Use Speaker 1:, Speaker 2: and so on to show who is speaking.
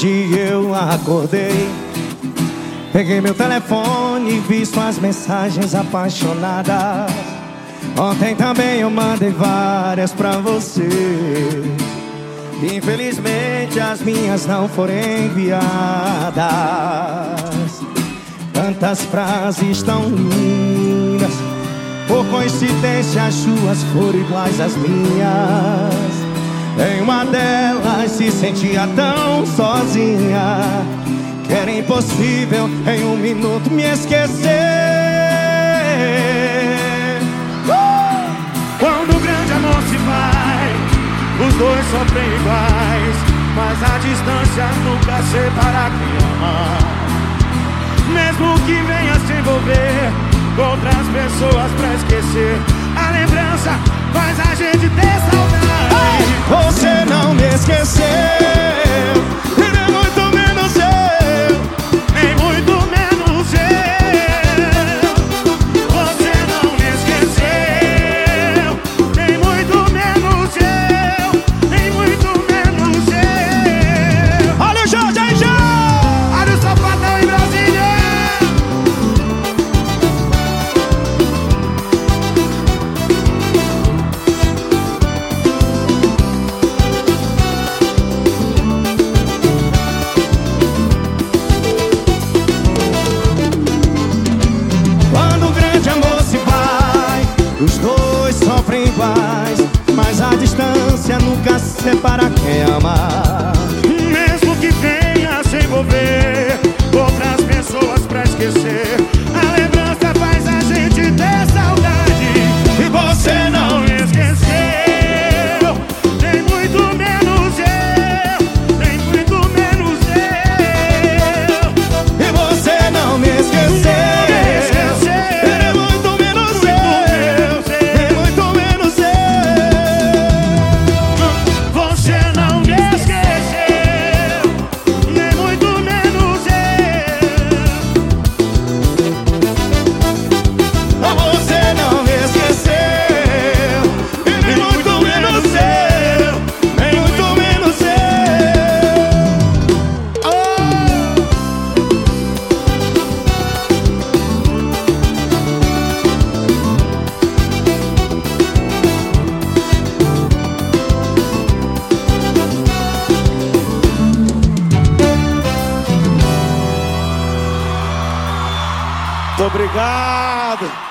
Speaker 1: Hoje eu acordei, peguei meu telefone e vi suas mensagens apaixonadas. Ontem também eu mandei várias pra você. Infelizmente as minhas não foram enviadas. Tantas frases tão lindas. Por coincidência as suas foram iguais às minhas. Em uma delas se sentia tão sozinha Que era impossível em um minuto me esquecer
Speaker 2: uh! Quando o grande amor se vai Os dois sofrem iguais Mas a distância nunca separa quem ama Mesmo que venha se envolver Com outras pessoas pra esquecer A lembrança faz a gente ter saudade
Speaker 1: você não me esqueceu. Os dois sofrem iguais, mas a distância nunca separa quem ama. Obrigado.